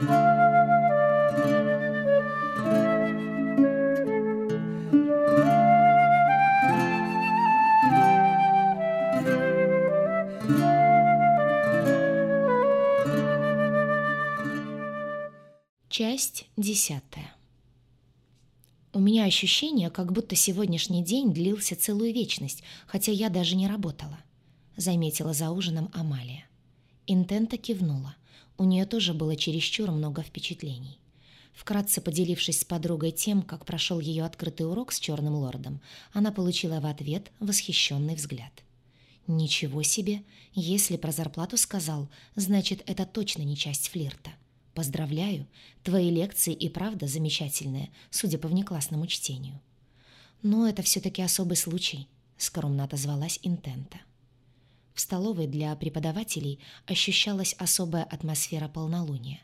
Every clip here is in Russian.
Часть десятая. У меня ощущение, как будто сегодняшний день длился целую вечность, хотя я даже не работала. Заметила за ужином Амалия. Интента кивнула. У нее тоже было чересчур много впечатлений. Вкратце поделившись с подругой тем, как прошел ее открытый урок с черным лордом, она получила в ответ восхищенный взгляд. «Ничего себе! Если про зарплату сказал, значит, это точно не часть флирта. Поздравляю, твои лекции и правда замечательные, судя по внеклассному чтению. Но это все-таки особый случай, скромно отозвалась Интента. В столовой для преподавателей ощущалась особая атмосфера полнолуния.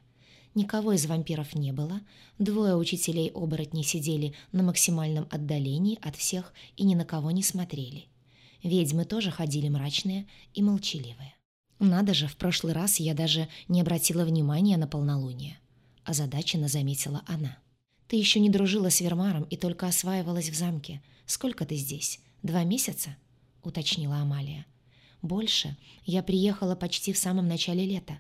Никого из вампиров не было, двое учителей-оборотней сидели на максимальном отдалении от всех и ни на кого не смотрели. Ведьмы тоже ходили мрачные и молчаливые. Надо же, в прошлый раз я даже не обратила внимания на полнолуние. Озадаченно заметила она. Ты еще не дружила с Вермаром и только осваивалась в замке. Сколько ты здесь? Два месяца? Уточнила Амалия. Больше. Я приехала почти в самом начале лета,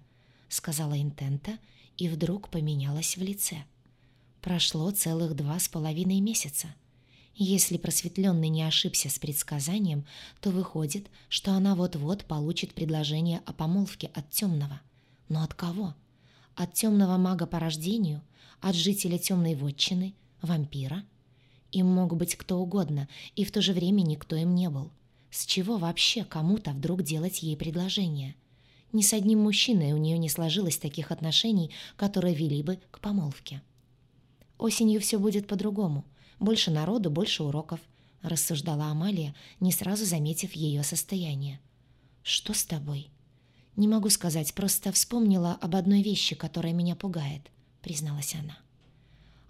сказала Интента и вдруг поменялась в лице. Прошло целых два с половиной месяца. Если просветленный не ошибся с предсказанием, то выходит, что она вот-вот получит предложение о помолвке от темного. Но от кого? От темного мага по рождению? От жителя темной вотчины? Вампира? Им мог быть кто угодно, и в то же время никто им не был. С чего вообще кому-то вдруг делать ей предложение? Ни с одним мужчиной у нее не сложилось таких отношений, которые вели бы к помолвке. Осенью все будет по-другому — больше народу, больше уроков», — рассуждала Амалия, не сразу заметив ее состояние. «Что с тобой?» «Не могу сказать, просто вспомнила об одной вещи, которая меня пугает», — призналась она.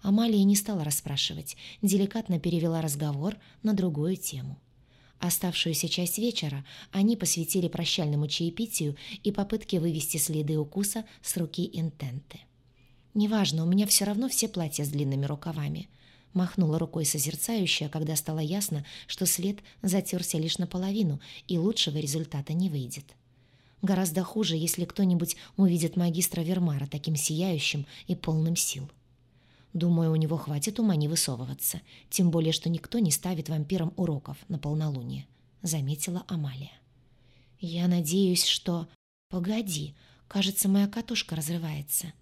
Амалия не стала расспрашивать, деликатно перевела разговор на другую тему. Оставшуюся часть вечера они посвятили прощальному чаепитию и попытке вывести следы укуса с руки интенты. «Неважно, у меня все равно все платья с длинными рукавами. Махнула рукой созерцающая, когда стало ясно, что след затерся лишь наполовину, и лучшего результата не выйдет. Гораздо хуже, если кто-нибудь увидит магистра Вермара таким сияющим и полным сил. Думаю, у него хватит ума не высовываться, тем более, что никто не ставит вампирам уроков на полнолуние, заметила Амалия. Я надеюсь, что... Погоди, кажется, моя катушка разрывается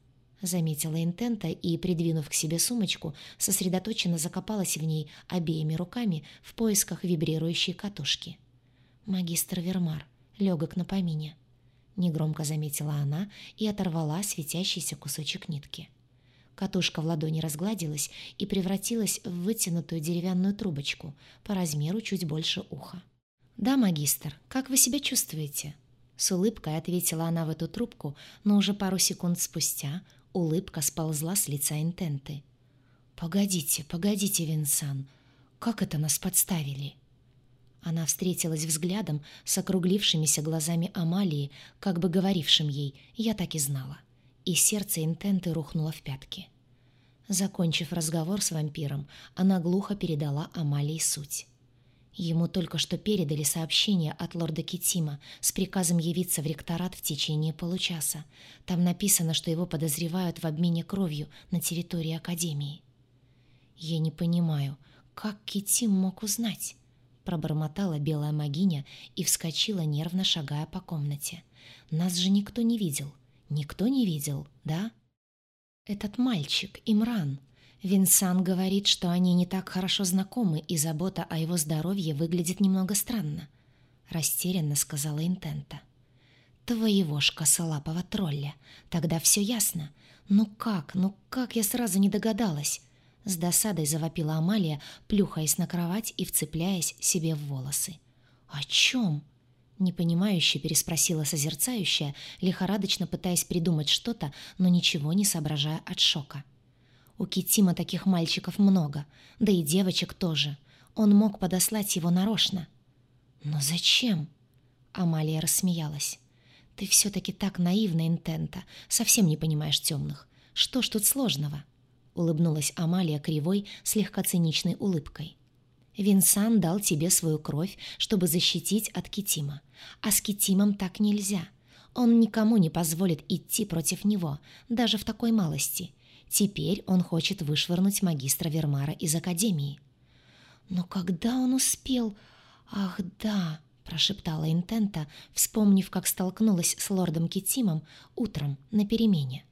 заметила Интента и, придвинув к себе сумочку, сосредоточенно закопалась в ней обеими руками в поисках вибрирующей катушки. «Магистр Вермар, легок на помине», — негромко заметила она и оторвала светящийся кусочек нитки. Катушка в ладони разгладилась и превратилась в вытянутую деревянную трубочку, по размеру чуть больше уха. «Да, магистр, как вы себя чувствуете?» С улыбкой ответила она в эту трубку, но уже пару секунд спустя Улыбка сползла с лица Интенты. «Погодите, погодите, Винсан, как это нас подставили?» Она встретилась взглядом с округлившимися глазами Амалии, как бы говорившим ей «я так и знала». И сердце Интенты рухнуло в пятки. Закончив разговор с вампиром, она глухо передала Амалии суть. Ему только что передали сообщение от лорда Китима с приказом явиться в ректорат в течение получаса. Там написано, что его подозревают в обмене кровью на территории Академии. «Я не понимаю, как Китим мог узнать?» Пробормотала белая магиня и вскочила, нервно шагая по комнате. «Нас же никто не видел. Никто не видел, да?» «Этот мальчик, Имран», Винсан говорит, что они не так хорошо знакомы, и забота о его здоровье выглядит немного странно. Растерянно сказала Интента. Твоего ж косолапого тролля. Тогда все ясно. Ну как, ну как я сразу не догадалась? С досадой завопила Амалия, плюхаясь на кровать и вцепляясь себе в волосы. «О чем?» Непонимающе переспросила созерцающая, лихорадочно пытаясь придумать что-то, но ничего не соображая от шока. У Китима таких мальчиков много, да и девочек тоже. Он мог подослать его нарочно. Но зачем? Амалия рассмеялась. Ты все-таки так наивна, Интента, совсем не понимаешь темных. Что ж тут сложного?» — улыбнулась Амалия кривой, слегка циничной улыбкой. «Винсан дал тебе свою кровь, чтобы защитить от Китима. А с Китимом так нельзя. Он никому не позволит идти против него, даже в такой малости. Теперь он хочет вышвырнуть магистра Вермара из Академии». «Но когда он успел? Ах, да!» прошептала Интента, вспомнив, как столкнулась с лордом Китимом утром на перемене.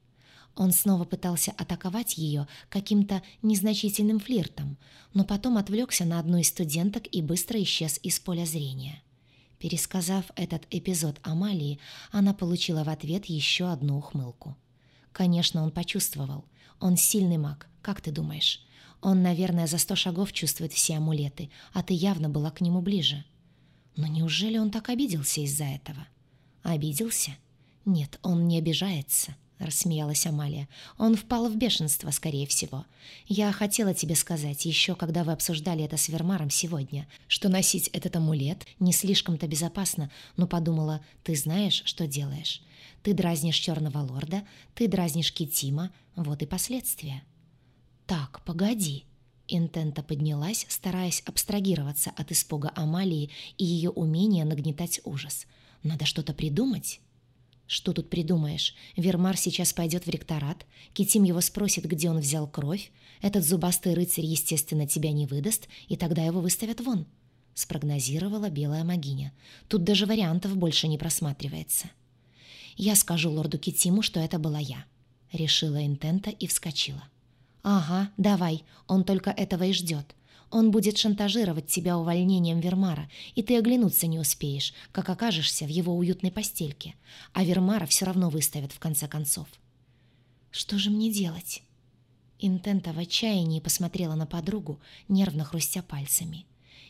Он снова пытался атаковать ее каким-то незначительным флиртом, но потом отвлекся на одну из студенток и быстро исчез из поля зрения. Пересказав этот эпизод Амалии, она получила в ответ еще одну ухмылку. Конечно, он почувствовал. Он сильный маг, как ты думаешь? Он, наверное, за сто шагов чувствует все амулеты, а ты явно была к нему ближе. Но неужели он так обиделся из-за этого? Обиделся? Нет, он не обижается, рассмеялась Амалия. Он впал в бешенство, скорее всего. Я хотела тебе сказать, еще когда вы обсуждали это с Вермаром сегодня, что носить этот амулет не слишком-то безопасно, но подумала, ты знаешь, что делаешь. Ты дразнишь Черного Лорда, ты дразнишь Китима, вот и последствия. Так, погоди. Интента поднялась, стараясь абстрагироваться от испуга Амалии и ее умения нагнетать ужас. «Надо что-то придумать». «Что тут придумаешь? Вермар сейчас пойдет в ректорат, Китим его спросит, где он взял кровь, этот зубастый рыцарь, естественно, тебя не выдаст, и тогда его выставят вон», — спрогнозировала белая магиня. «Тут даже вариантов больше не просматривается». «Я скажу лорду Китиму, что это была я», — решила Интента и вскочила. «Ага, давай, он только этого и ждет. Он будет шантажировать тебя увольнением Вермара, и ты оглянуться не успеешь, как окажешься в его уютной постельке. А Вермара все равно выставят в конце концов». «Что же мне делать?» Интента в отчаянии посмотрела на подругу, нервно хрустя пальцами.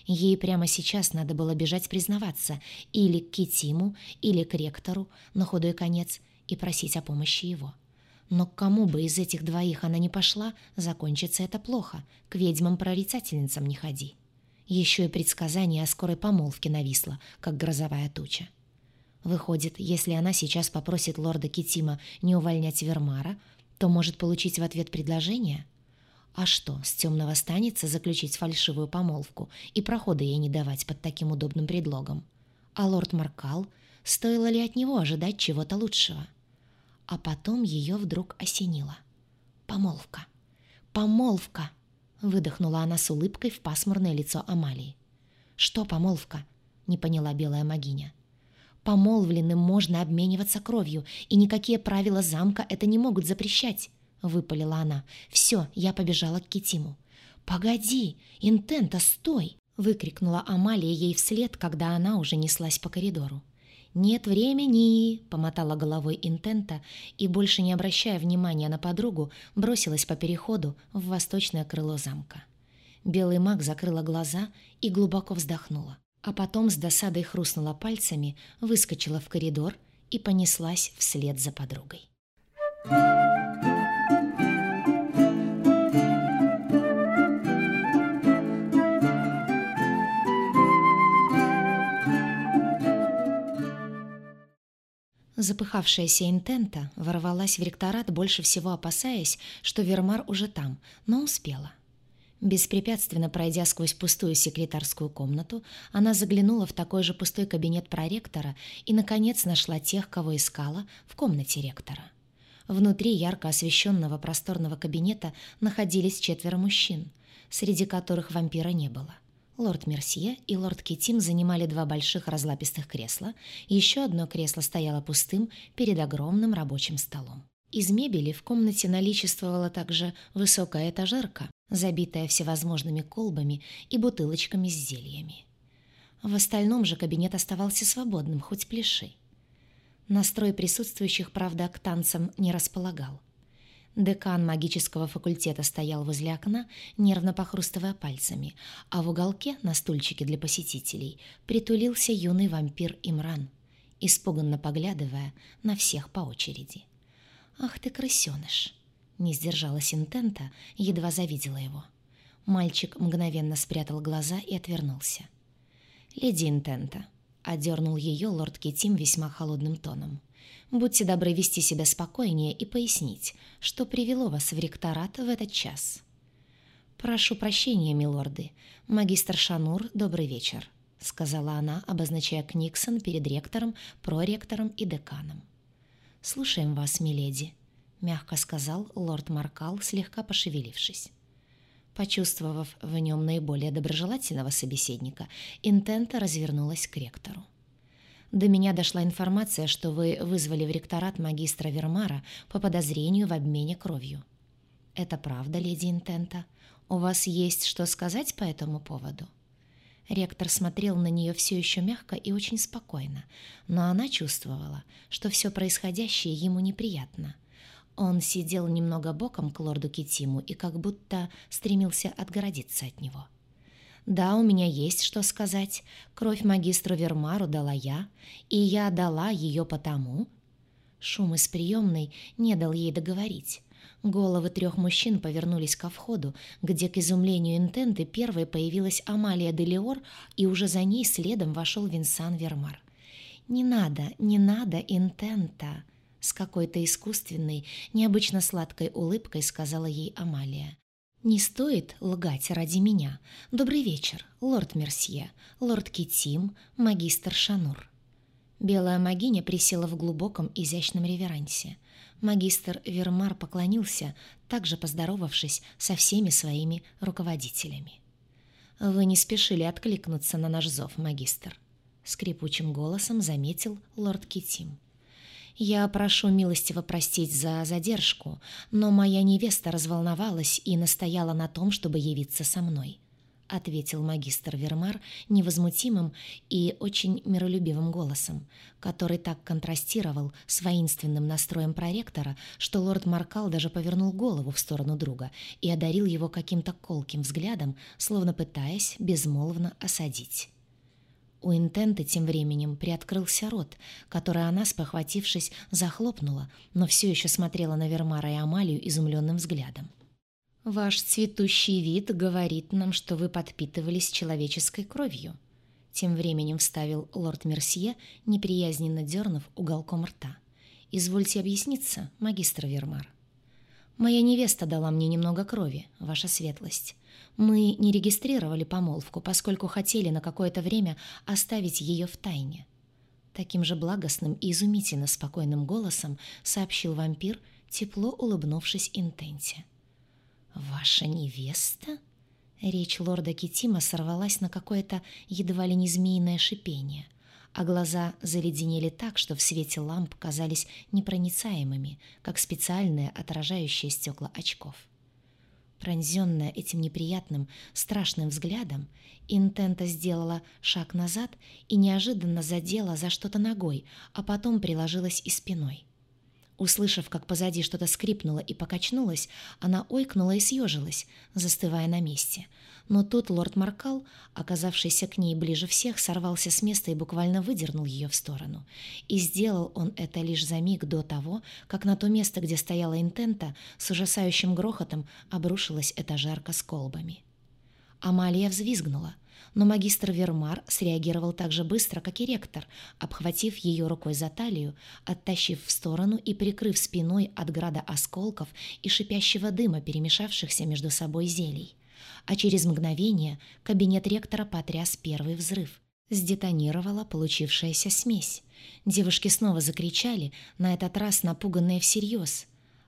Ей прямо сейчас надо было бежать признаваться или к Китиму, или к ректору, на худой конец, и просить о помощи его. Но к кому бы из этих двоих она не пошла, закончится это плохо. К ведьмам-прорицательницам не ходи. Еще и предсказание о скорой помолвке нависло, как грозовая туча. Выходит, если она сейчас попросит лорда Китима не увольнять Вермара, то может получить в ответ предложение? А что, с темного станется заключить фальшивую помолвку и прохода ей не давать под таким удобным предлогом? А лорд Маркал, стоило ли от него ожидать чего-то лучшего? А потом ее вдруг осенило. «Помолвка! Помолвка!» Выдохнула она с улыбкой в пасмурное лицо Амалии. «Что помолвка?» — не поняла белая магиня. «Помолвленным можно обмениваться кровью, и никакие правила замка это не могут запрещать», — выпалила она. «Все, я побежала к Китиму». «Погоди! Интента, стой!» — выкрикнула Амалия ей вслед, когда она уже неслась по коридору. «Нет времени!» — помотала головой Интента и, больше не обращая внимания на подругу, бросилась по переходу в восточное крыло замка. Белый маг закрыла глаза и глубоко вздохнула, а потом с досадой хрустнула пальцами, выскочила в коридор и понеслась вслед за подругой. Запыхавшаяся интента ворвалась в ректорат, больше всего опасаясь, что Вермар уже там, но успела. Беспрепятственно пройдя сквозь пустую секретарскую комнату, она заглянула в такой же пустой кабинет проректора и, наконец, нашла тех, кого искала, в комнате ректора. Внутри ярко освещенного просторного кабинета находились четверо мужчин, среди которых вампира не было. Лорд Мерсье и лорд Китим занимали два больших разлапистых кресла, еще одно кресло стояло пустым перед огромным рабочим столом. Из мебели в комнате наличествовала также высокая этажерка, забитая всевозможными колбами и бутылочками с зельями. В остальном же кабинет оставался свободным, хоть пляши. Настрой присутствующих, правда, к танцам не располагал. Декан магического факультета стоял возле окна, нервно похрустывая пальцами, а в уголке, на стульчике для посетителей, притулился юный вампир Имран, испуганно поглядывая на всех по очереди. «Ах ты, крысёныш!» Не сдержалась интента, едва завидела его. Мальчик мгновенно спрятал глаза и отвернулся. «Леди Интента», — одернул ее лорд Китим весьма холодным тоном, — Будьте добры вести себя спокойнее и пояснить, что привело вас в ректорат в этот час. «Прошу прощения, милорды. Магистр Шанур, добрый вечер», — сказала она, обозначая Книксон перед ректором, проректором и деканом. «Слушаем вас, миледи», — мягко сказал лорд Маркал, слегка пошевелившись. Почувствовав в нем наиболее доброжелательного собеседника, Интента развернулась к ректору. До меня дошла информация, что вы вызвали в ректорат магистра Вермара по подозрению в обмене кровью. Это правда, леди Интента? У вас есть что сказать по этому поводу? Ректор смотрел на нее все еще мягко и очень спокойно, но она чувствовала, что все происходящее ему неприятно. Он сидел немного боком к лорду Китиму и как будто стремился отгородиться от него. Да, у меня есть что сказать. Кровь магистру Вермару дала я, и я дала ее потому... Шум из приемной не дал ей договорить. Головы трех мужчин повернулись ко входу, где, к изумлению интенты, первой появилась Амалия Делиор, и уже за ней следом вошел Винсан Вермар. «Не надо, не надо, интента!» С какой-то искусственной, необычно сладкой улыбкой сказала ей Амалия. «Не стоит лгать ради меня. Добрый вечер, лорд Мерсье, лорд Китим, магистр Шанур». Белая магиня присела в глубоком изящном реверансе. Магистр Вермар поклонился, также поздоровавшись со всеми своими руководителями. «Вы не спешили откликнуться на наш зов, магистр», — скрипучим голосом заметил лорд Китим. «Я прошу милостиво простить за задержку, но моя невеста разволновалась и настояла на том, чтобы явиться со мной», — ответил магистр Вермар невозмутимым и очень миролюбивым голосом, который так контрастировал с воинственным настроем проректора, что лорд Маркал даже повернул голову в сторону друга и одарил его каким-то колким взглядом, словно пытаясь безмолвно осадить. У Интенты тем временем приоткрылся рот, который она, спохватившись, захлопнула, но все еще смотрела на Вермара и Амалию изумленным взглядом. «Ваш цветущий вид говорит нам, что вы подпитывались человеческой кровью», тем временем вставил лорд Мерсье, неприязненно дернув уголком рта. «Извольте объясниться, магистр Вермар». «Моя невеста дала мне немного крови, ваша светлость. Мы не регистрировали помолвку, поскольку хотели на какое-то время оставить ее в тайне. Таким же благостным и изумительно спокойным голосом сообщил вампир, тепло улыбнувшись Интенте. «Ваша невеста?» Речь лорда Китима сорвалась на какое-то едва ли не змеиное шипение, а глаза заледенели так, что в свете ламп казались непроницаемыми, как специальные отражающие стекла очков. Пронзенная этим неприятным, страшным взглядом, Интента сделала шаг назад и неожиданно задела за что-то ногой, а потом приложилась и спиной. Услышав, как позади что-то скрипнуло и покачнулось, она ойкнула и съежилась, застывая на месте — но тут лорд Маркал, оказавшийся к ней ближе всех, сорвался с места и буквально выдернул ее в сторону. И сделал он это лишь за миг до того, как на то место, где стояла интента, с ужасающим грохотом обрушилась этажерка с колбами. Амалия взвизгнула, но магистр Вермар среагировал так же быстро, как и ректор, обхватив ее рукой за талию, оттащив в сторону и прикрыв спиной от града осколков и шипящего дыма, перемешавшихся между собой зелий а через мгновение кабинет ректора потряс первый взрыв. Сдетонировала получившаяся смесь. Девушки снова закричали, на этот раз напуганные всерьез.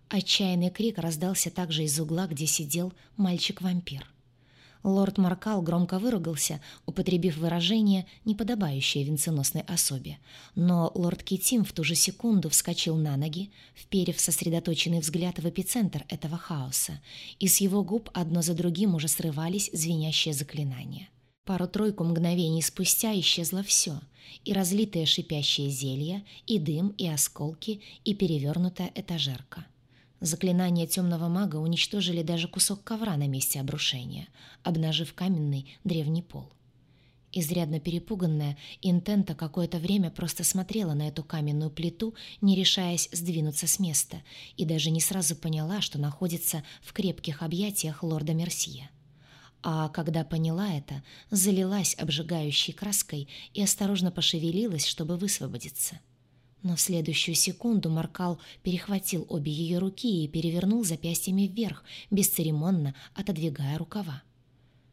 Отчаянный крик раздался также из угла, где сидел мальчик-вампир. Лорд Маркал громко выругался, употребив выражение, неподобающее венценосной особе. Но лорд Китим в ту же секунду вскочил на ноги, вперев сосредоточенный взгляд в эпицентр этого хаоса, и с его губ одно за другим уже срывались звенящие заклинания. Пару-тройку мгновений спустя исчезло все — и разлитые шипящие зелья, и дым, и осколки, и перевернутая этажерка — Заклинания темного мага уничтожили даже кусок ковра на месте обрушения, обнажив каменный древний пол. Изрядно перепуганная, Интента какое-то время просто смотрела на эту каменную плиту, не решаясь сдвинуться с места, и даже не сразу поняла, что находится в крепких объятиях лорда Мерсье. А когда поняла это, залилась обжигающей краской и осторожно пошевелилась, чтобы высвободиться. Но в следующую секунду Маркал перехватил обе ее руки и перевернул запястьями вверх, бесцеремонно отодвигая рукава.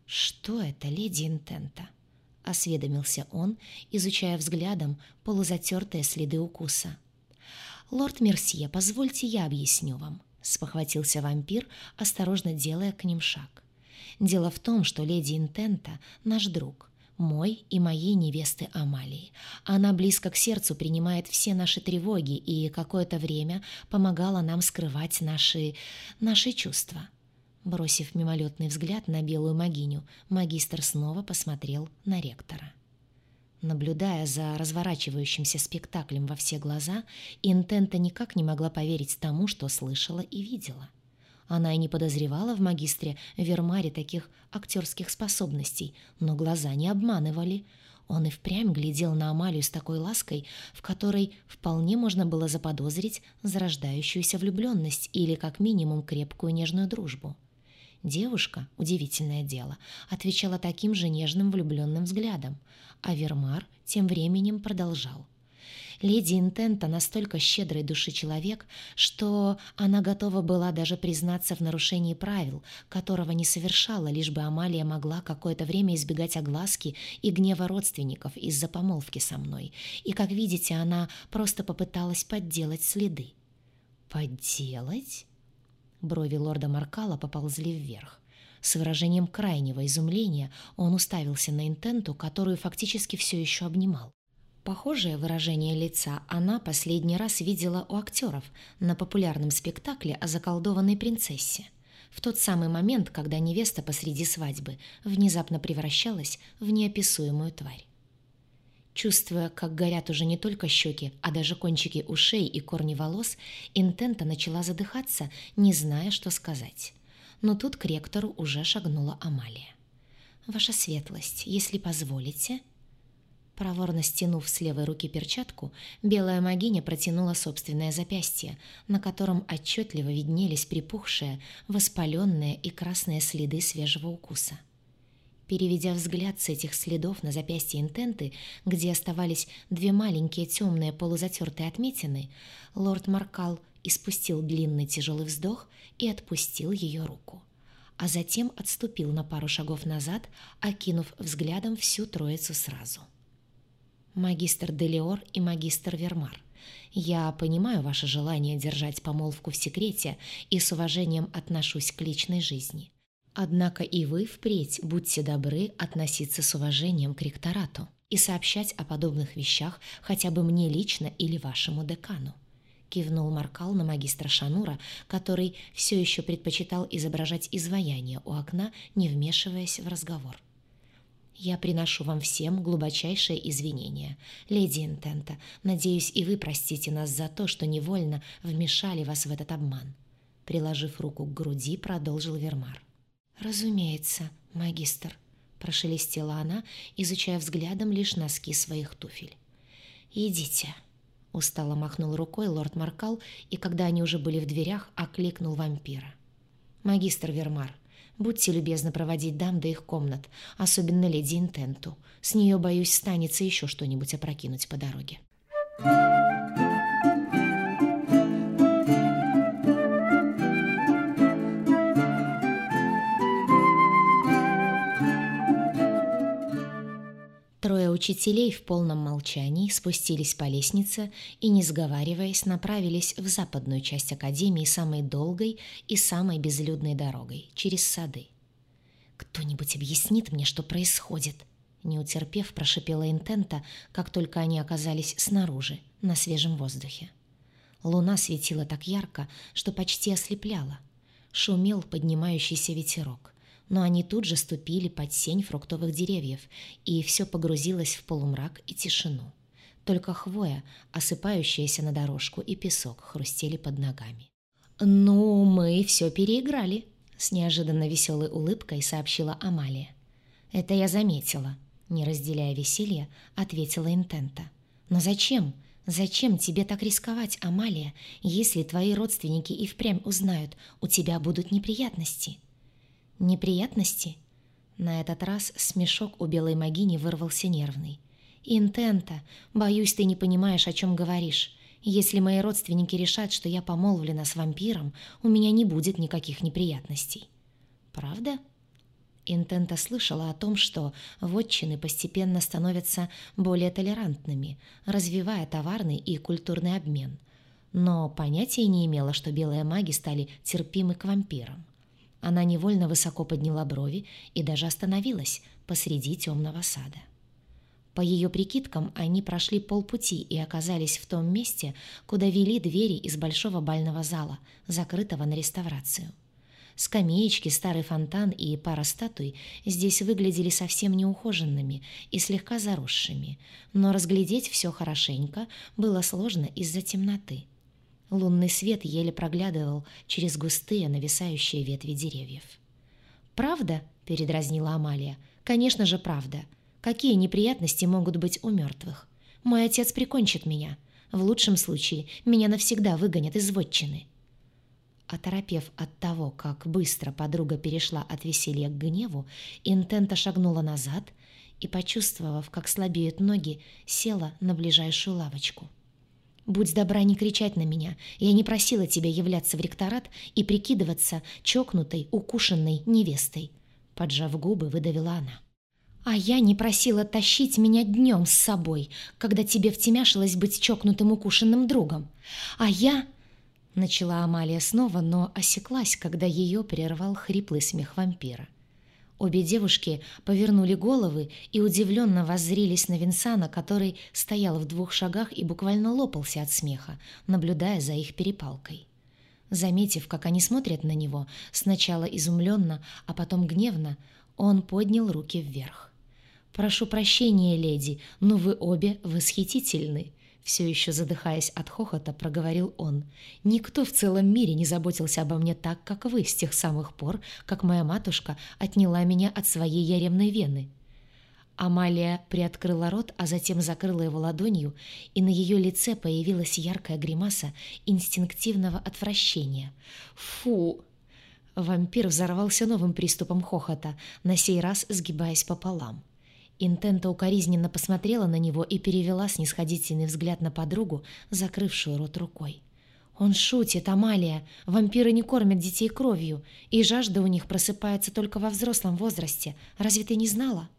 «Что это, леди Интента?» — осведомился он, изучая взглядом полузатертые следы укуса. «Лорд Мерсье, позвольте я объясню вам», — спохватился вампир, осторожно делая к ним шаг. «Дело в том, что леди Интента — наш друг, мой и моей невесты Амалии. Она близко к сердцу принимает все наши тревоги и какое-то время помогала нам скрывать наши... наши чувства. Бросив мимолетный взгляд на белую магиню, магистр снова посмотрел на ректора. Наблюдая за разворачивающимся спектаклем во все глаза, Интента никак не могла поверить тому, что слышала и видела — она и не подозревала в магистре Вермаре таких актерских способностей, но глаза не обманывали. Он и впрямь глядел на Амалию с такой лаской, в которой вполне можно было заподозрить зарождающуюся влюбленность или, как минимум, крепкую нежную дружбу. Девушка, удивительное дело, отвечала таким же нежным влюбленным взглядом, а Вермар тем временем продолжал. Леди Интента настолько щедрой души человек, что она готова была даже признаться в нарушении правил, которого не совершала, лишь бы Амалия могла какое-то время избегать огласки и гнева родственников из-за помолвки со мной. И, как видите, она просто попыталась подделать следы. «Подделать?» Брови лорда Маркала поползли вверх. С выражением крайнего изумления он уставился на интенту, которую фактически все еще обнимал. Похожее выражение лица она последний раз видела у актеров на популярном спектакле о заколдованной принцессе. В тот самый момент, когда невеста посреди свадьбы внезапно превращалась в неописуемую тварь. Чувствуя, как горят уже не только щеки, а даже кончики ушей и корни волос, Интента начала задыхаться, не зная, что сказать. Но тут к ректору уже шагнула Амалия. «Ваша светлость, если позволите...» Проворно стянув с левой руки перчатку, белая магиня протянула собственное запястье, на котором отчетливо виднелись припухшие, воспаленные и красные следы свежего укуса. Переведя взгляд с этих следов на запястье интенты, где оставались две маленькие темные полузатертые отметины, лорд Маркал испустил длинный тяжелый вздох и отпустил ее руку. А затем отступил на пару шагов назад, окинув взглядом всю троицу сразу — магистр Делиор и магистр Вермар. Я понимаю ваше желание держать помолвку в секрете и с уважением отношусь к личной жизни. Однако и вы впредь будьте добры относиться с уважением к ректорату и сообщать о подобных вещах хотя бы мне лично или вашему декану. Кивнул Маркал на магистра Шанура, который все еще предпочитал изображать изваяние у окна, не вмешиваясь в разговор. Я приношу вам всем глубочайшие извинения. Леди Интента, надеюсь, и вы простите нас за то, что невольно вмешали вас в этот обман. Приложив руку к груди, продолжил Вермар. «Разумеется, магистр», — прошелестела она, изучая взглядом лишь носки своих туфель. «Идите», — устало махнул рукой лорд Маркал, и когда они уже были в дверях, окликнул вампира. «Магистр Вермар, Будьте любезны проводить дам до их комнат, особенно леди Интенту. С нее, боюсь, станется еще что-нибудь опрокинуть по дороге. Учителей в полном молчании спустились по лестнице и, не сговариваясь, направились в западную часть академии самой долгой и самой безлюдной дорогой, через сады. «Кто-нибудь объяснит мне, что происходит?» Не утерпев, прошипела Интента, как только они оказались снаружи, на свежем воздухе. Луна светила так ярко, что почти ослепляла. Шумел поднимающийся ветерок но они тут же ступили под сень фруктовых деревьев, и все погрузилось в полумрак и тишину. Только хвоя, осыпающаяся на дорожку, и песок хрустели под ногами. «Ну, мы все переиграли», — с неожиданно веселой улыбкой сообщила Амалия. «Это я заметила», — не разделяя веселья, ответила Интента. «Но зачем? Зачем тебе так рисковать, Амалия, если твои родственники и впрямь узнают, у тебя будут неприятности?» Неприятности? На этот раз смешок у белой магини вырвался нервный. «Интента, боюсь, ты не понимаешь, о чем говоришь. Если мои родственники решат, что я помолвлена с вампиром, у меня не будет никаких неприятностей. Правда? Интента слышала о том, что вотчины постепенно становятся более толерантными, развивая товарный и культурный обмен. Но понятия не имела, что белые маги стали терпимы к вампирам. Она невольно высоко подняла брови и даже остановилась посреди темного сада. По ее прикидкам, они прошли полпути и оказались в том месте, куда вели двери из большого бального зала, закрытого на реставрацию. Скамеечки, старый фонтан и пара статуй здесь выглядели совсем неухоженными и слегка заросшими, но разглядеть все хорошенько было сложно из-за темноты. Лунный свет еле проглядывал через густые нависающие ветви деревьев. «Правда?» — передразнила Амалия. «Конечно же, правда. Какие неприятности могут быть у мертвых? Мой отец прикончит меня. В лучшем случае меня навсегда выгонят из вотчины». Оторопев от того, как быстро подруга перешла от веселья к гневу, Интента шагнула назад и, почувствовав, как слабеют ноги, села на ближайшую лавочку. «Будь добра не кричать на меня. Я не просила тебя являться в ректорат и прикидываться чокнутой, укушенной невестой», — поджав губы, выдавила она. А я не просила тащить меня днем с собой, когда тебе втемяшилось быть чокнутым укушенным другом. А я...» Начала Амалия снова, но осеклась, когда ее прервал хриплый смех вампира. Обе девушки повернули головы и удивленно воззрились на Винсана, который стоял в двух шагах и буквально лопался от смеха, наблюдая за их перепалкой. Заметив, как они смотрят на него, сначала изумленно, а потом гневно, он поднял руки вверх. «Прошу прощения, леди, но вы обе восхитительны», все еще задыхаясь от хохота, проговорил он. «Никто в целом мире не заботился обо мне так, как вы, с тех самых пор, как моя матушка отняла меня от своей яремной вены». Амалия приоткрыла рот, а затем закрыла его ладонью, и на ее лице появилась яркая гримаса инстинктивного отвращения. «Фу!» Вампир взорвался новым приступом хохота, на сей раз сгибаясь пополам. Интента укоризненно посмотрела на него и перевела снисходительный взгляд на подругу, закрывшую рот рукой. «Он шутит, Амалия. Вампиры не кормят детей кровью, и жажда у них просыпается только во взрослом возрасте. Разве ты не знала?»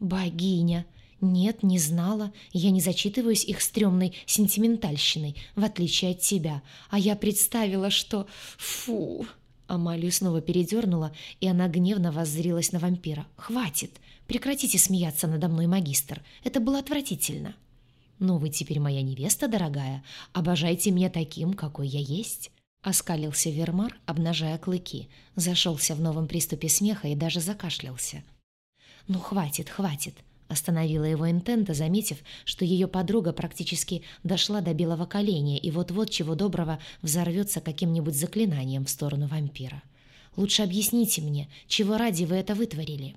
«Богиня!» «Нет, не знала. Я не зачитываюсь их стрёмной сентиментальщиной, в отличие от тебя. А я представила, что... Фу!» Амалию снова передернула, и она гневно воззрилась на вампира. «Хватит! Прекратите смеяться надо мной, магистр. Это было отвратительно. Но вы теперь моя невеста, дорогая. Обожайте меня таким, какой я есть. Оскалился Вермар, обнажая клыки, зашелся в новом приступе смеха и даже закашлялся. «Ну, хватит, хватит!» — остановила его интента, заметив, что ее подруга практически дошла до белого коленя и вот-вот чего доброго взорвется каким-нибудь заклинанием в сторону вампира. «Лучше объясните мне, чего ради вы это вытворили?»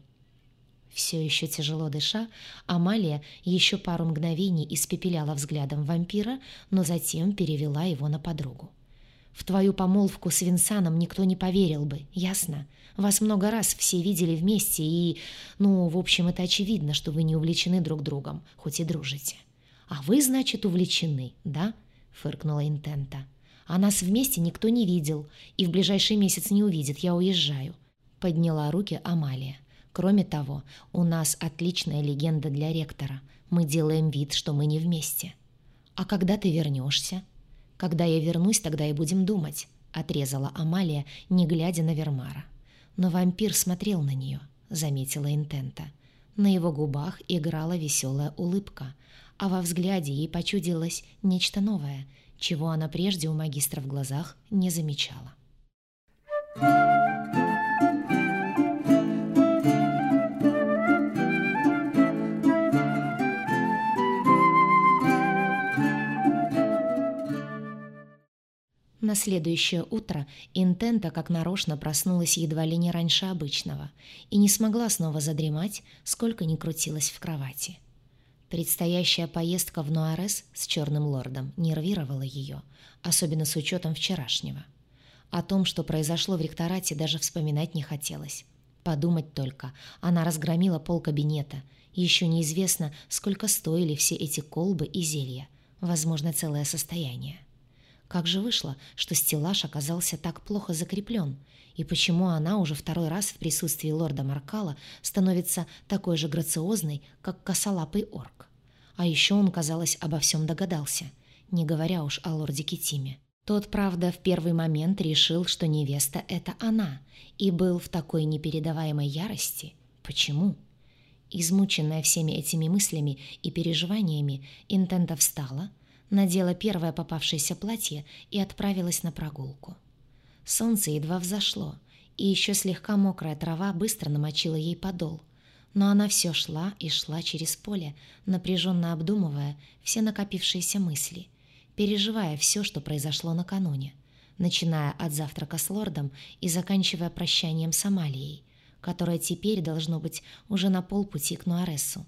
Все еще тяжело дыша, Амалия еще пару мгновений испепеляла взглядом вампира, но затем перевела его на подругу. «В твою помолвку с Винсаном никто не поверил бы, ясно? Вас много раз все видели вместе, и... Ну, в общем, это очевидно, что вы не увлечены друг другом, хоть и дружите». «А вы, значит, увлечены, да?» — фыркнула Интента. «А нас вместе никто не видел, и в ближайший месяц не увидит, я уезжаю». Подняла руки Амалия. Кроме того, у нас отличная легенда для ректора. Мы делаем вид, что мы не вместе. А когда ты вернешься? Когда я вернусь, тогда и будем думать, отрезала Амалия, не глядя на Вермара. Но вампир смотрел на нее, заметила Интента. На его губах играла веселая улыбка, а во взгляде ей почудилось нечто новое, чего она прежде у магистра в глазах не замечала. Thank you. На следующее утро Интента как нарочно проснулась едва ли не раньше обычного и не смогла снова задремать, сколько ни крутилась в кровати. Предстоящая поездка в Нуарес с Черным Лордом нервировала ее, особенно с учетом вчерашнего. О том, что произошло в ректорате, даже вспоминать не хотелось. Подумать только, она разгромила пол кабинета. Еще неизвестно, сколько стоили все эти колбы и зелья. возможно, целое состояние. Как же вышло, что стеллаж оказался так плохо закреплен, и почему она уже второй раз в присутствии лорда Маркала становится такой же грациозной, как косолапый орк? А еще он, казалось, обо всем догадался, не говоря уж о лорде Китиме. Тот, правда, в первый момент решил, что невеста — это она, и был в такой непередаваемой ярости. Почему? Измученная всеми этими мыслями и переживаниями, Интента встала, надела первое попавшееся платье и отправилась на прогулку. Солнце едва взошло, и еще слегка мокрая трава быстро намочила ей подол. Но она все шла и шла через поле, напряженно обдумывая все накопившиеся мысли, переживая все, что произошло накануне, начиная от завтрака с лордом и заканчивая прощанием с Амалией, которая теперь, должно быть, уже на полпути к Нуаресу.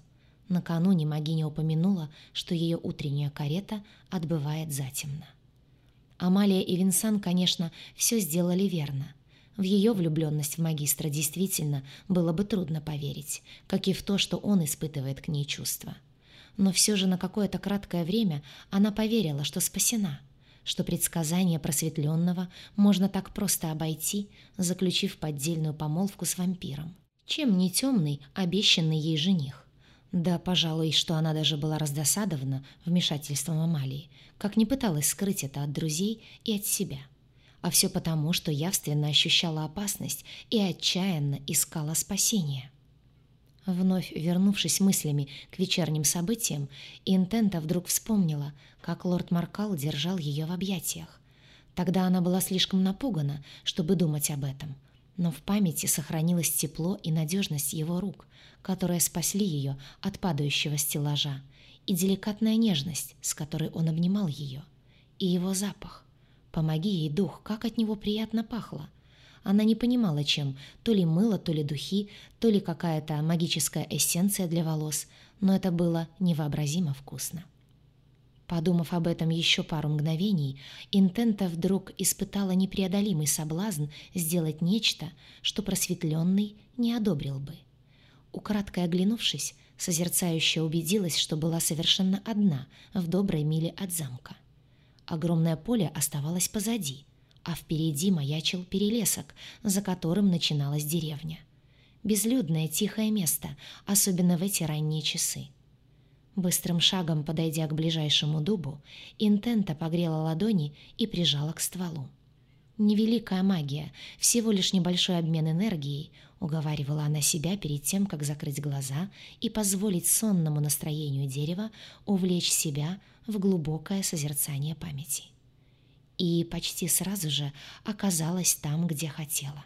Накануне Магиня упомянула, что ее утренняя карета отбывает затемно. Амалия и Винсан, конечно, все сделали верно. В ее влюбленность в магистра действительно было бы трудно поверить, как и в то, что он испытывает к ней чувства. Но все же на какое-то краткое время она поверила, что спасена, что предсказание просветленного можно так просто обойти, заключив поддельную помолвку с вампиром. Чем не темный, обещанный ей жених? Да, пожалуй, что она даже была раздосадована вмешательством Амалии, как не пыталась скрыть это от друзей и от себя. А все потому, что явственно ощущала опасность и отчаянно искала спасения. Вновь вернувшись мыслями к вечерним событиям, Интента вдруг вспомнила, как лорд Маркал держал ее в объятиях. Тогда она была слишком напугана, чтобы думать об этом, но в памяти сохранилось тепло и надежность его рук, которые спасли ее от падающего стеллажа, и деликатная нежность, с которой он обнимал ее, и его запах. Помоги ей, дух, как от него приятно пахло. Она не понимала, чем, то ли мыло, то ли духи, то ли какая-то магическая эссенция для волос, но это было невообразимо вкусно. Подумав об этом еще пару мгновений, Интента вдруг испытала непреодолимый соблазн сделать нечто, что просветленный не одобрил бы. Украдкой оглянувшись, созерцающая убедилась, что была совершенно одна в доброй миле от замка. Огромное поле оставалось позади, а впереди маячил перелесок, за которым начиналась деревня. Безлюдное тихое место, особенно в эти ранние часы. Быстрым шагом подойдя к ближайшему дубу, Интента погрела ладони и прижала к стволу. Невеликая магия, всего лишь небольшой обмен энергией, уговаривала она себя перед тем, как закрыть глаза и позволить сонному настроению дерева увлечь себя в глубокое созерцание памяти. И почти сразу же оказалась там, где хотела.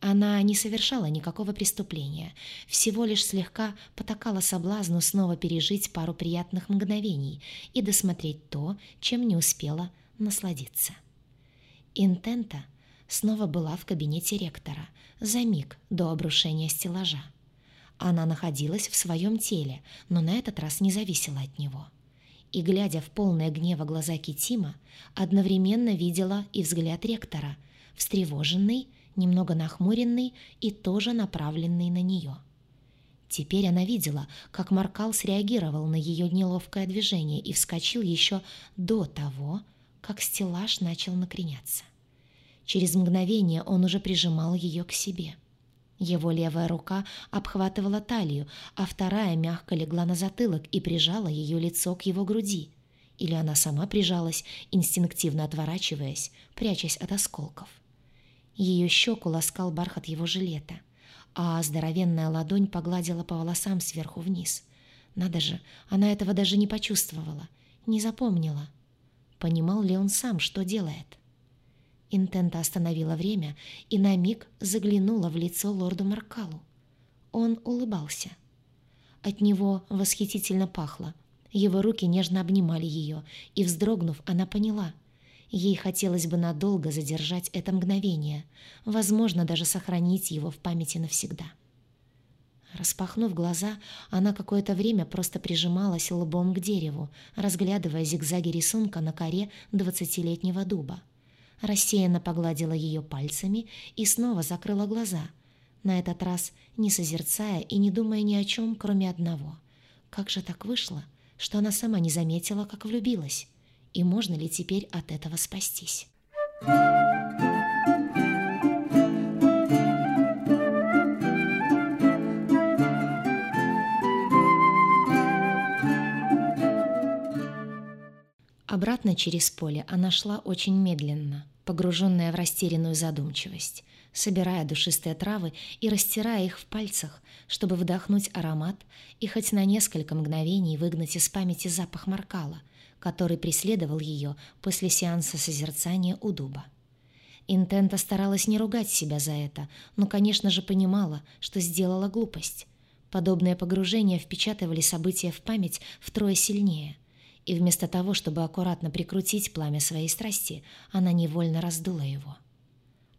Она не совершала никакого преступления, всего лишь слегка потакала соблазну снова пережить пару приятных мгновений и досмотреть то, чем не успела насладиться. Интента снова была в кабинете ректора за миг до обрушения стеллажа. Она находилась в своем теле, но на этот раз не зависела от него. И, глядя в полное гнева глаза Китима, одновременно видела и взгляд ректора, встревоженный, немного нахмуренный и тоже направленный на нее. Теперь она видела, как Маркал среагировал на ее неловкое движение и вскочил еще до того, как стеллаж начал накреняться. Через мгновение он уже прижимал ее к себе. Его левая рука обхватывала талию, а вторая мягко легла на затылок и прижала ее лицо к его груди. Или она сама прижалась, инстинктивно отворачиваясь, прячась от осколков. Ее щеку ласкал бархат его жилета, а здоровенная ладонь погладила по волосам сверху вниз. Надо же, она этого даже не почувствовала, не запомнила. Понимал ли он сам, что делает? Интента остановила время и на миг заглянула в лицо лорду Маркалу. Он улыбался. От него восхитительно пахло. Его руки нежно обнимали ее, и, вздрогнув, она поняла. Ей хотелось бы надолго задержать это мгновение, возможно, даже сохранить его в памяти навсегда. Распахнув глаза, она какое-то время просто прижималась лбом к дереву, разглядывая зигзаги рисунка на коре двадцатилетнего дуба. Рассеянно погладила ее пальцами и снова закрыла глаза, на этот раз не созерцая и не думая ни о чем, кроме одного. Как же так вышло, что она сама не заметила, как влюбилась. И можно ли теперь от этого спастись? Обратно через поле она шла очень медленно, погруженная в растерянную задумчивость, собирая душистые травы и растирая их в пальцах, чтобы вдохнуть аромат и хоть на несколько мгновений выгнать из памяти запах маркала, который преследовал ее после сеанса созерцания у дуба. Интента старалась не ругать себя за это, но, конечно же, понимала, что сделала глупость. Подобное погружение впечатывали события в память втрое сильнее — и вместо того, чтобы аккуратно прикрутить пламя своей страсти, она невольно раздула его.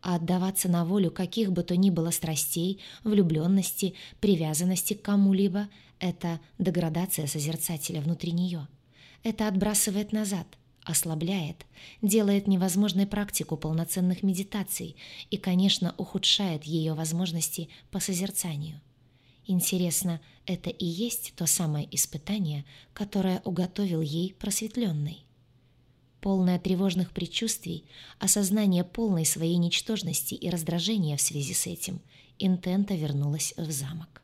А отдаваться на волю каких бы то ни было страстей, влюбленности, привязанности к кому-либо — это деградация созерцателя внутри нее. Это отбрасывает назад, ослабляет, делает невозможной практику полноценных медитаций и, конечно, ухудшает ее возможности по созерцанию. Интересно, это и есть то самое испытание, которое уготовил ей просветленный? Полное тревожных предчувствий, осознание полной своей ничтожности и раздражения в связи с этим, Интента вернулась в замок.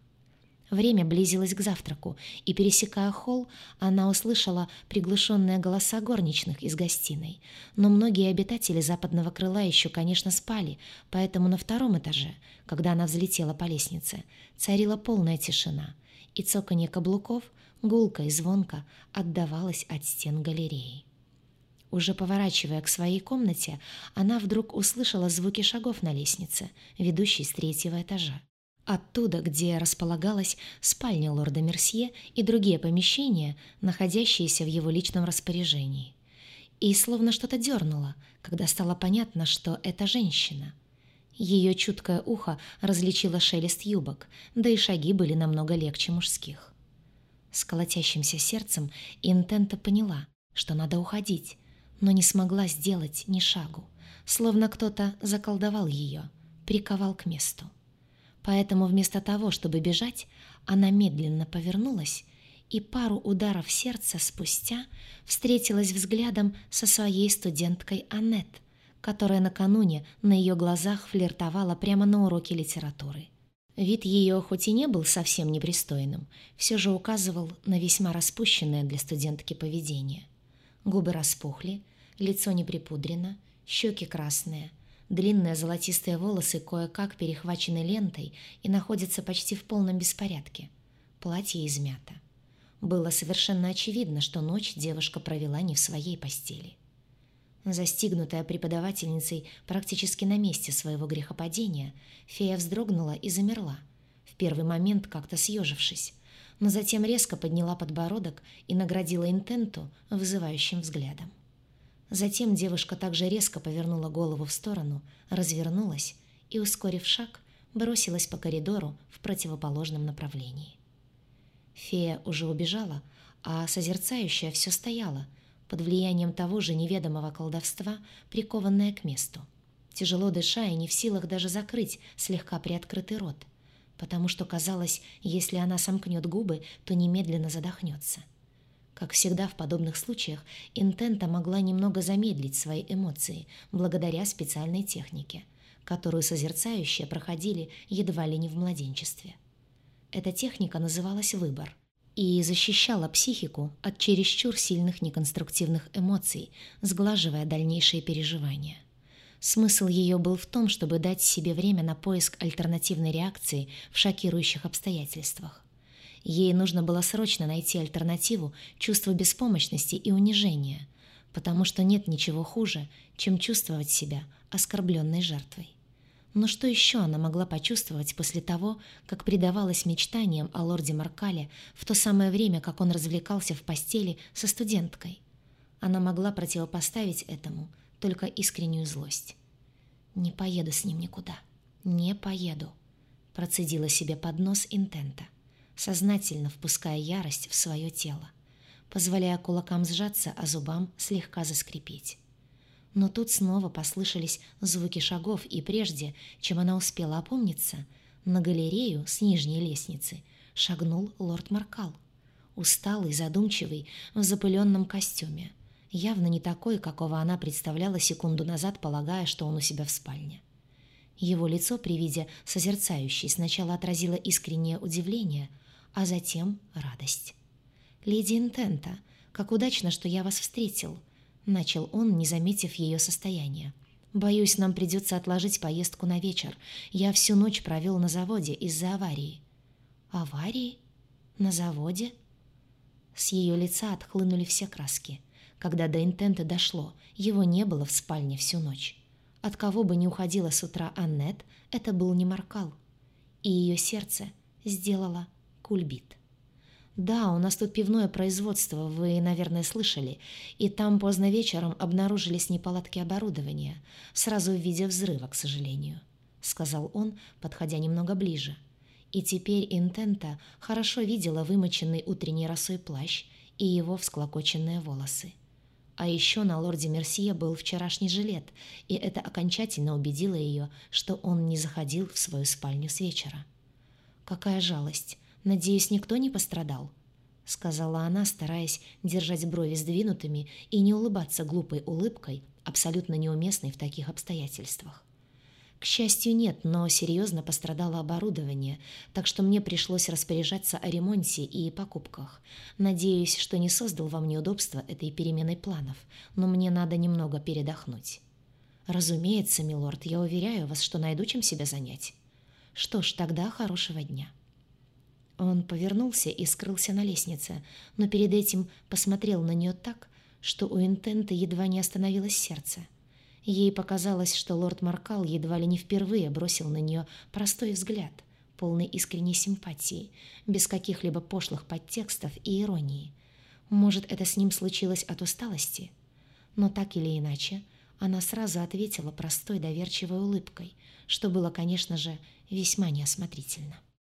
Время близилось к завтраку, и, пересекая холл, она услышала приглушенные голоса горничных из гостиной. Но многие обитатели западного крыла еще, конечно, спали, поэтому на втором этаже, когда она взлетела по лестнице, царила полная тишина, и цоканье каблуков, гулко и звонко, отдавалось от стен галереи. Уже поворачивая к своей комнате, она вдруг услышала звуки шагов на лестнице, ведущей с третьего этажа. Оттуда, где располагалась спальня лорда Мерсье и другие помещения, находящиеся в его личном распоряжении. И словно что-то дернуло, когда стало понятно, что это женщина. Ее чуткое ухо различило шелест юбок, да и шаги были намного легче мужских. С колотящимся сердцем Интента поняла, что надо уходить, но не смогла сделать ни шагу, словно кто-то заколдовал ее, приковал к месту. Поэтому вместо того, чтобы бежать, она медленно повернулась и пару ударов сердца спустя встретилась взглядом со своей студенткой Аннет, которая накануне на ее глазах флиртовала прямо на уроке литературы. Вид ее хоть и не был совсем непристойным, все же указывал на весьма распущенное для студентки поведение. Губы распухли, лицо не припудрено, щеки красные – Длинные золотистые волосы кое-как перехвачены лентой и находятся почти в полном беспорядке. Платье измято. Было совершенно очевидно, что ночь девушка провела не в своей постели. Застигнутая преподавательницей практически на месте своего грехопадения, фея вздрогнула и замерла, в первый момент как-то съежившись, но затем резко подняла подбородок и наградила интенту вызывающим взглядом. Затем девушка также резко повернула голову в сторону, развернулась и, ускорив шаг, бросилась по коридору в противоположном направлении. Фея уже убежала, а созерцающая все стояла, под влиянием того же неведомого колдовства, прикованная к месту, тяжело дыша и не в силах даже закрыть слегка приоткрытый рот, потому что казалось, если она сомкнет губы, то немедленно задохнется. Как всегда в подобных случаях, Интента могла немного замедлить свои эмоции благодаря специальной технике, которую созерцающие проходили едва ли не в младенчестве. Эта техника называлась «выбор» и защищала психику от чересчур сильных неконструктивных эмоций, сглаживая дальнейшие переживания. Смысл ее был в том, чтобы дать себе время на поиск альтернативной реакции в шокирующих обстоятельствах. Ей нужно было срочно найти альтернативу чувству беспомощности и унижения, потому что нет ничего хуже, чем чувствовать себя оскорбленной жертвой. Но что еще она могла почувствовать после того, как предавалась мечтаниям о лорде Маркале в то самое время, как он развлекался в постели со студенткой? Она могла противопоставить этому только искреннюю злость. «Не поеду с ним никуда. Не поеду», — процедила себе под нос Интента сознательно впуская ярость в свое тело, позволяя кулакам сжаться, а зубам слегка заскрипеть. Но тут снова послышались звуки шагов, и прежде, чем она успела опомниться, на галерею с нижней лестницы шагнул лорд Маркал. усталый, задумчивый, в запыленном костюме. Явно не такой, какого она представляла секунду назад, полагая, что он у себя в спальне. Его лицо при виде созерцающей сначала отразило искреннее удивление, а затем радость. «Леди Интента, как удачно, что я вас встретил», — начал он, не заметив ее состояние. «Боюсь, нам придется отложить поездку на вечер. Я всю ночь провел на заводе из-за аварии». «Аварии? На заводе?» С ее лица отхлынули все краски. Когда до интента дошло, его не было в спальне всю ночь. От кого бы ни уходила с утра Аннет, это был не Маркал. И ее сердце сделало кульбит. «Да, у нас тут пивное производство, вы, наверное, слышали, и там поздно вечером обнаружились неполадки оборудования, сразу в виде взрыва, к сожалению», — сказал он, подходя немного ближе. И теперь Интента хорошо видела вымоченный утренней росой плащ и его всклокоченные волосы. А еще на лорде Мерсье был вчерашний жилет, и это окончательно убедило ее, что он не заходил в свою спальню с вечера. «Какая жалость! Надеюсь, никто не пострадал?» — сказала она, стараясь держать брови сдвинутыми и не улыбаться глупой улыбкой, абсолютно неуместной в таких обстоятельствах. К счастью, нет, но серьезно пострадало оборудование, так что мне пришлось распоряжаться о ремонте и покупках. Надеюсь, что не создал вам неудобства этой переменой планов, но мне надо немного передохнуть. Разумеется, милорд, я уверяю вас, что найду чем себя занять. Что ж, тогда хорошего дня. Он повернулся и скрылся на лестнице, но перед этим посмотрел на нее так, что у Интента едва не остановилось сердце. Ей показалось, что лорд Маркал едва ли не впервые бросил на нее простой взгляд, полный искренней симпатии, без каких-либо пошлых подтекстов и иронии. Может, это с ним случилось от усталости? Но так или иначе, она сразу ответила простой доверчивой улыбкой, что было, конечно же, весьма неосмотрительно.